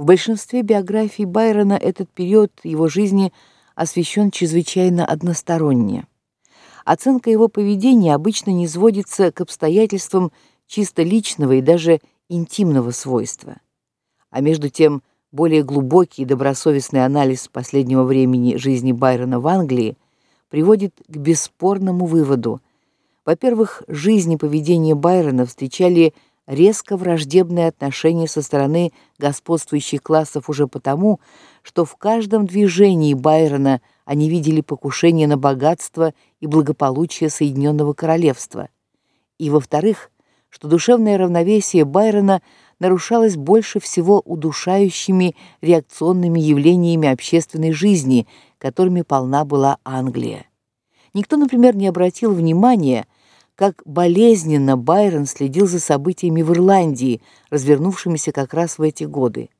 В большинстве биографий Байрона этот период его жизни освещен чрезвычайно односторонне. Оценка его поведения обычно не сводится к обстоятельствам чисто личного и даже интимного свойства. А между тем, более глубокий и добросовестный анализ последнего времени жизни Байрона в Англии приводит к бесспорному выводу. Во-первых, жизнь и поведение Байрона встречали резко враждебное отношение со стороны господствующих классов уже потому, что в каждом движении Байрона они видели покушение на богатство и благополучие Соединенного королевства. И во-вторых, что душевное равновесие Байрона нарушалось больше всего удушающими реакционными явлениями общественной жизни, которыми полна была Англия. Никто, например, не обратил внимания как болезненно Байрон следил за событиями в Ирландии, развернувшимися как раз в эти годы.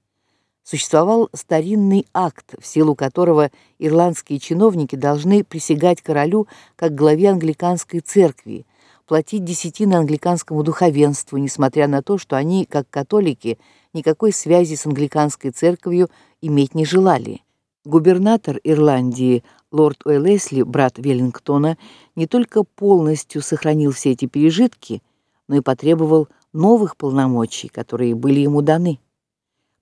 Существовал старинный акт, в силу которого ирландские чиновники должны присягать королю как главе англиканской церкви, платить десятины англиканскому духовенству, несмотря на то, что они, как католики, никакой связи с англиканской церковью иметь не желали. Губернатор Ирландии лорд Уэллесли, брат Веллингтона, не только полностью сохранил все эти пережитки, но и потребовал новых полномочий, которые были ему даны.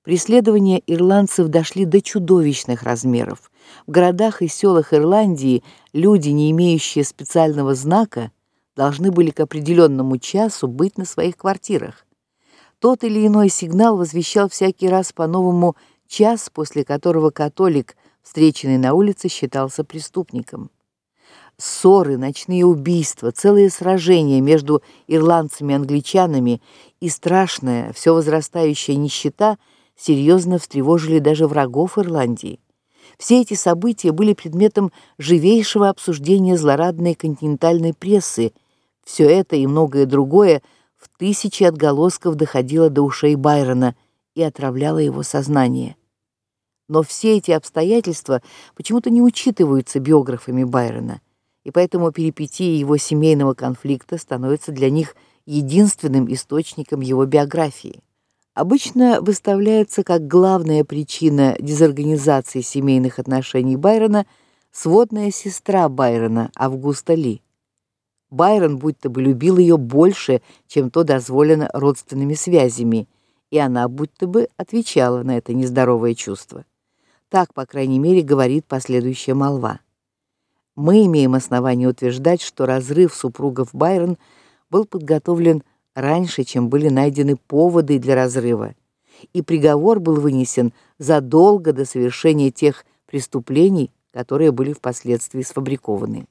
Преследования ирландцев дошли до чудовищных размеров. В городах и селах Ирландии люди, не имеющие специального знака, должны были к определенному часу быть на своих квартирах. Тот или иной сигнал возвещал всякий раз по-новому час, после которого католик – встреченный на улице считался преступником. Ссоры, ночные убийства, целые сражения между ирландцами и англичанами и страшная, все возрастающая нищета серьезно встревожили даже врагов Ирландии. Все эти события были предметом живейшего обсуждения злорадной континентальной прессы. Все это и многое другое в тысячи отголосков доходило до ушей Байрона и отравляло его сознание. Но все эти обстоятельства почему-то не учитываются биографами Байрона, и поэтому перипетии его семейного конфликта становятся для них единственным источником его биографии. Обычно выставляется как главная причина дезорганизации семейных отношений Байрона сводная сестра Байрона, Августа Ли. Байрон будто бы любил ее больше, чем то дозволено родственными связями, и она будто бы отвечала на это нездоровое чувство. Так, по крайней мере, говорит последующая молва. Мы имеем основание утверждать, что разрыв супругов Байрон был подготовлен раньше, чем были найдены поводы для разрыва, и приговор был вынесен задолго до совершения тех преступлений, которые были впоследствии сфабрикованы.